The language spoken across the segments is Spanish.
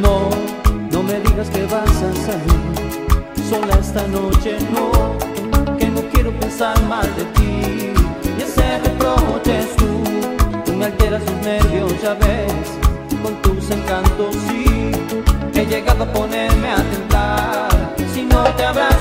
No, no me digas que vas a salir. Sola esta noche, no, que no quiero pensar mal de ti. Y ese Tú. Me alteras en medio, ya ves, con tus encantos, sí, he llegado a poner te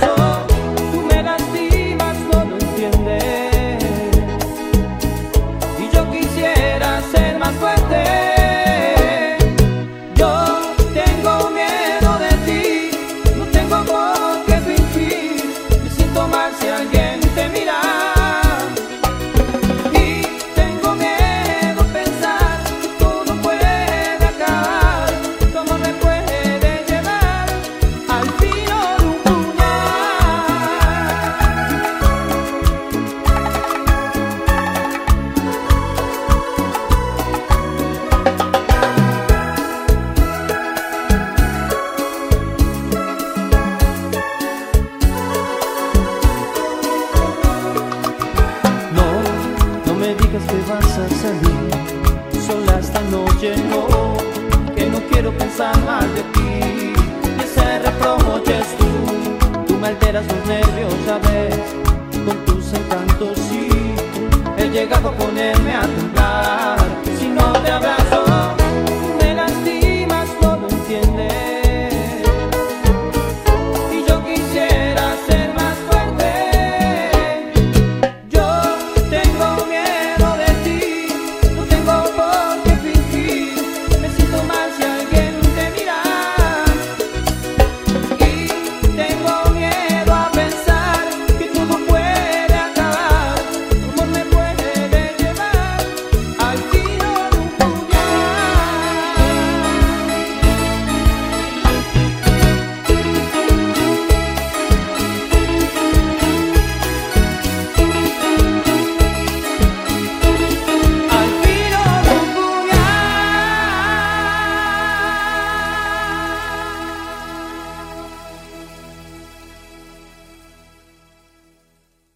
te vas a salir sola esta noche, no, que no quiero pensar mal de ti.